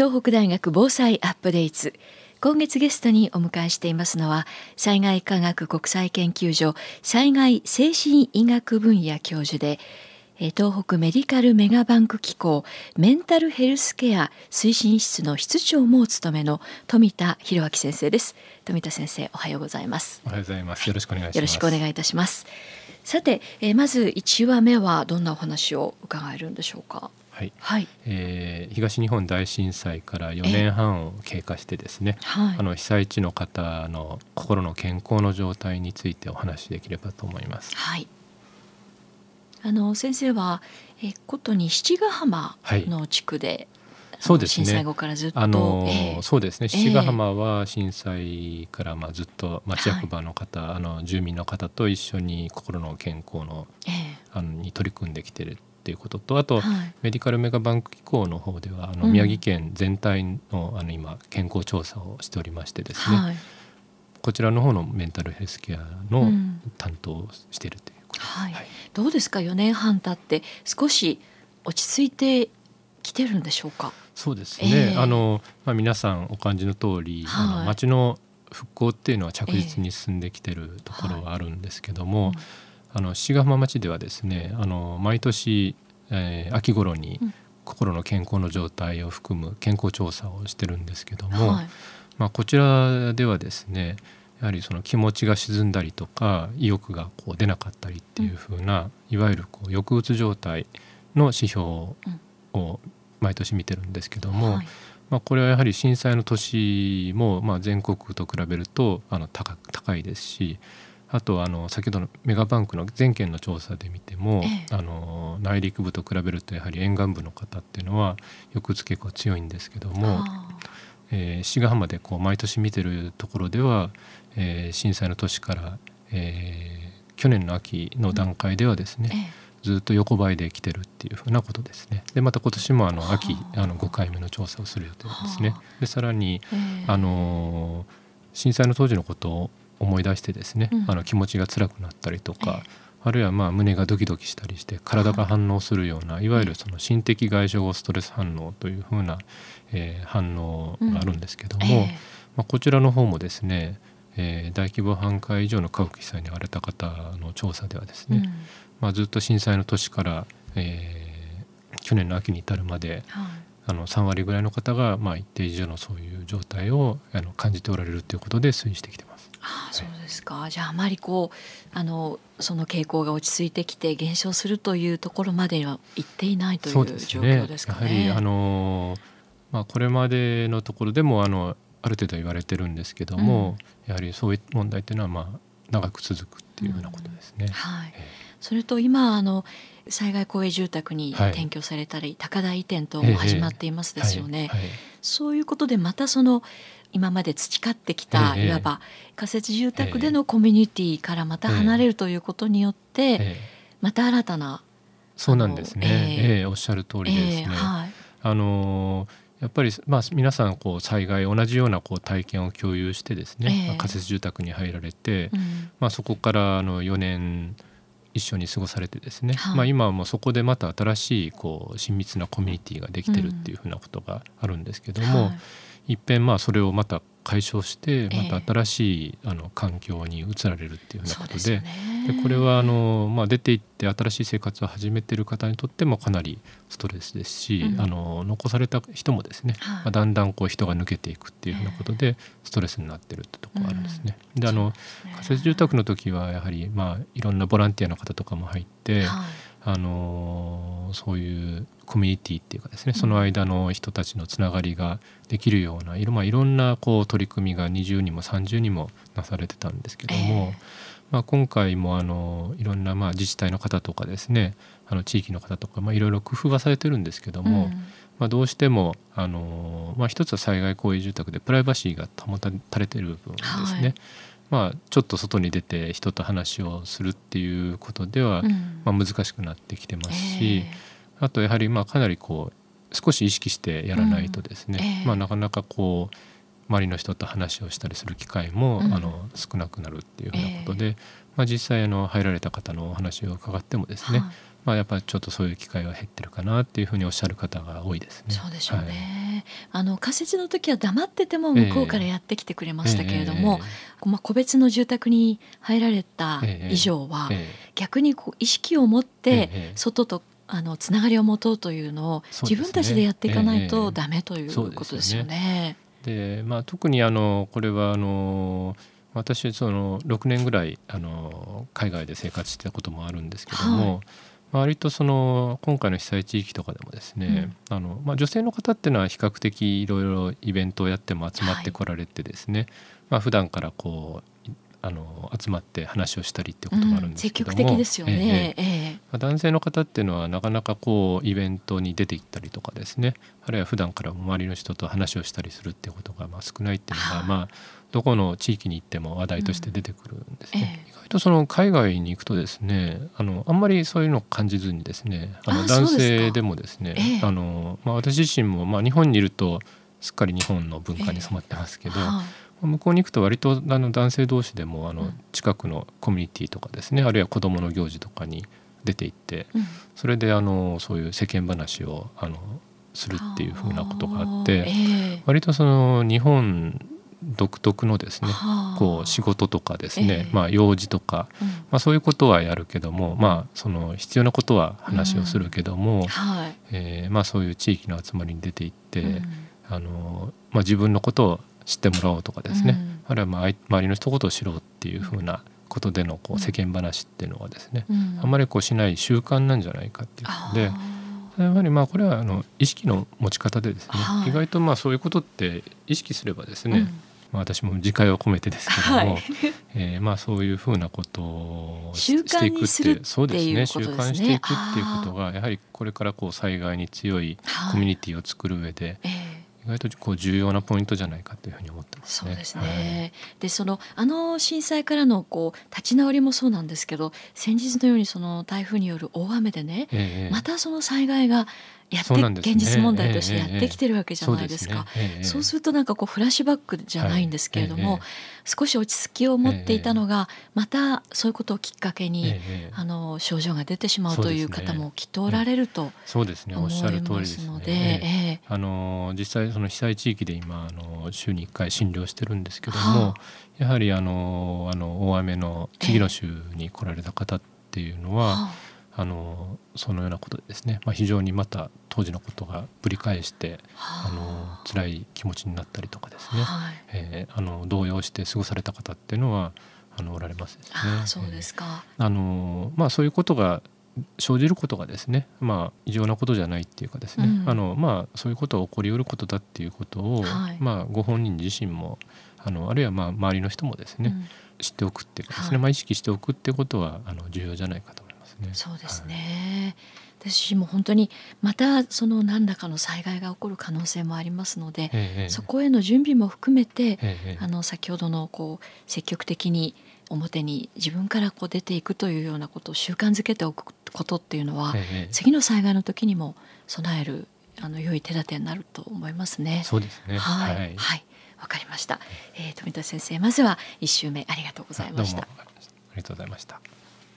東北大学防災アップデート。今月ゲストにお迎えしていますのは災害科学国際研究所災害精神医学分野教授で東北メディカルメガバンク機構メンタルヘルスケア推進室の室長もお務めの富田博明先生です。富田先生おはようございます。おはようございます。よろしくお願いします。よろしくお願いいたします。さて、えー、まず1話目はどんなお話を伺えるんでしょうか？はい、はい、えー、東日本大震災から4年半を経過してですね、はい、あの被災地の方の心の健康の状態についてお話しできればと思います。はい、あの先生は、えー、ことに七ヶ浜の地区で、はいそうですね。震災後からずっと、あの、えー、そうですね。七ヶ浜は震災からまあずっと町役場の方、はい、あの住民の方と一緒に心の健康の、えー、あのに取り組んできてるっていうこととあと、はい、メディカルメガバンク機構の方ではあの宮城県全体の,、あの今健康調査をしておりましてですね、はい、こちらの方のメンタルヘルスケアの担当をしているということで。す、はい、どうですか？4年半経って少し落ち着いてきてるんでしょうか？そうですね、えー、あのまあ、皆さんお感じの通り、はい、あの町の復興っていうのは着実に進んできてるところはあるんですけども、えーはいあの志賀浜町ではですねあの毎年、えー、秋頃に心の健康の状態を含む健康調査をしてるんですけども、はい、まあ、こちらではですねやはりその気持ちが沈んだりとか意欲がこう出なかったりっていうふうな、うん、いわゆるこう抑うつ状態の指標を毎年見てるんですけども、はい、まあ、これはやはり震災の年もまあ全国と比べるとあの高高いですしあとあの先ほどのメガバンクの全県の調査で見ても、ええ、あの内陸部と比べるとやはり沿岸部の方っていうのは抑うつ傾向強いんですけども、えー、滋賀浜でこう毎年見てるところでは、えー、震災の年から、えー、去年の秋の段階ではですね、うんえ、ずっと横ばいで来てるっていうふうなことですね。でまた今年もあの秋あ。の5回目の調査をする予定ですね。でさらに、あの震災の当時のことを思い出してですね、うん、あの気持ちが辛くなったりとか、あるいはまあ胸がドキドキしたりして体が反応するような、はい、いわゆるその心的外傷後ストレス反応というふうな、えー、反応があるんですけども、うん。えー、まあ、こちらの方もですね、えー、大規模半壊以上の家屋被災に遭われた方の調査ではですね、うん、まあ、ずっと震災の年から、えー、去年の秋に至るまで、はい、あの3割ぐらいの方がまあ一定以上のそういう状態をあの感じておられるということで推移してきてます。あそうですか、はい、じゃああまりこうあのその傾向が落ち着いてきて減少するというところまではいっていないという状況ですかね。ねやはりあのまあ、これまでのところでもあのある程度言われてるんですけども、うん、やはりそういう問題っていうのはまあ長く続くっていうふうなことですね。うん、はい、えー、それと今あの災害公営住宅に転居されたり、はい、高台移転等も始まっていますですよね。はいはい、そういうことでまたその今まで培ってきた、いわば仮設住宅でのコミュニティからまた離れるということによって、また新たなそうなんですね、ええ。おっしゃる通りですね。はい、あのやっぱり、まあ、皆さんこう災害同じようなこう体験を共有してですね、まあ、仮設住宅に入られて、うん、まあ、そこからあの4年一緒に過ごされてですね、はい、まあ、今はもうそこでまた新しいこう親密なコミュニティができてるっていうふうなことがあるんですけども、うんはいいっぺんまあそれをまた解消してまた新しいあの環境に移られるっていうようなことで,、でこれはあの、まあ、出ていって新しい生活を始めてる方にとってもかなりストレスですし、あの残された人もですね、まあ、だんだんこう人が抜けていくっていうようなことでストレスになってるってところがあるんですね。であの仮設住宅の時はやはりまあいろんなボランティアの方とかも入って、あのそういうコミュニティっていうかですねその間の人たちのつながりができるようないろ,、まあ、いろんなこう取り組みが20にも30にもなされてたんですけども、えー、まあ、今回もあのいろんなまあ自治体の方とかですねあの地域の方とか、まあ、いろいろ工夫はされてるんですけども、うん、まあ、どうしてもあの、まあ、一つは災害公営住宅でプライバシーが保たれてる部分ですね。はいまあ、ちょっと外に出て人と話をするっていうことでは、うん、まあ、難しくなってきてますし、えーあとやはりまあかなりこう少し意識してやらないとですね、まあ、なかなかこう周りの人と話をしたりする機会も、うん、あの少なくなるっていうふうなことで、えー、まあ、実際あの入られた方のお話を伺ってもですね、はい、まあ、やっぱりちょっとそういう機会が減ってるかなっていうふうにおっしゃる方が多いですね。そうでしょうね、はい、あの仮設の時は黙ってても向こうからやってきてくれましたけれども、えー、まあ、個別の住宅に入られた以上は、えーえ。ー、逆にこう意識を持って外とあのつながりを持とうというのを自分たちでやっていかないとダメということですよね。でまあ、特にあのこれはあの私その6年ぐらいあの海外で生活してたこともあるんですけども、はい。割とその今回の被災地域とかでもですね、うん、あのまあ、女性の方っていうのは比較的いろいろイベントをやっても集まってこられてですね、はい。まあ普段からこうあの集まって話をしたりっていうことがあるんですけども、うん、積極的ですよね、えええ男性の方っていうのはなかなかこうイベントに出ていったりとかですね。あるいは普段から周りの人と話をしたりするっていうことがまあ少ないっていうのが、まあどこの地域に行っても話題として出てくるんですね。うん、意外とその海外に行くとですねあのあんまりそういうのを感じずにですねあの男性でもですねあの、まあ、私自身も、まあ、日本にいるとすっかり日本の文化に染まってますけど、えー向こうに行くと割とあの男性同士でもあの近くのコミュニティとかですねあるいは子どもの行事とかに出て行って、それであのそういう世間話をあのするっていうふうなことがあって、割とその日本独特のですねこう仕事とかですね、まあ、用事とか、まあ、そういうことはやるけども、まあ、その必要なことは話をするけども、えまあ、そういう地域の集まりに出て行って、あのまあ、自分のことを知ってもらおうとかですね、あるいはまあ周りの一言を知ろうっていうふうなことでのこう世間話っていうのはですね、あんまりこうしない習慣なんじゃないかっていうので。やはりまあこれはあの意識の持ち方でですね、意外とまあそういうことって意識すればですね、まあ、私も自戒を込めてですけども、はい、えー、まあそういうふうなことをしていくってそうですね。習慣していくっていうことがやはりこれからこう災害に強いコミュニティを作る上で、はい意外とこう重要なポイントじゃないかというふうに思ってます、ね、そうですね。はい、でそのあの震災からのこう立ち直りもそうなんですけど、先日のようにその台風による大雨でね、ええ、またその災害がやって、ね、現実問題としてやってきてるわけじゃないですか。そうそうするとなんかこうフラッシュバックじゃないんですけれども、はい、少し落ち着きを持っていたのが、またそういうことをきっかけに、あの症状が出てしまうという方もきっとおられるとそうですね。おっしゃる通りですので、え。ー、あの実際その被災地域で今あの週に1回診療してるんですけども、はあ、やはりあのあの大雨の次の週に来られた方っていうのは。はああのそのようなことでですね、まあ、非常にまた当時のことがぶり返して、はあ、あの辛い気持ちになったりとかですね、はい、えー、あの動揺して過ごされた方っていうのはあのおられますですね。あそうですか、えー、あのまあ、そういうことが生じることがですね、まあ、異常なことじゃないっていうかですね、うん、あのまあ、そういうことは起こりうることだっていうことを、はい、まあ、ご本人自身もあのあるいはまあ周りの人もですね、うん、知っておくっていうかですね、はい、まあ、意識しておくってことはあの重要じゃないかと。思いますね。そうですね、はい私も本当にまたその何らかの災害が起こる可能性もありますので、ええ、そこへの準備も含めて、え、あの先ほどのこう積極的に表に自分からこう出ていくというようなことを習慣づけておくことっていうのは、次の災害の時にも備えるあの良い手立てになると思いますね。そうですね。はい。はい。わ、はい、かりました。えー、富田先生、まずは一週目ありがとうございました。ありがとうございました。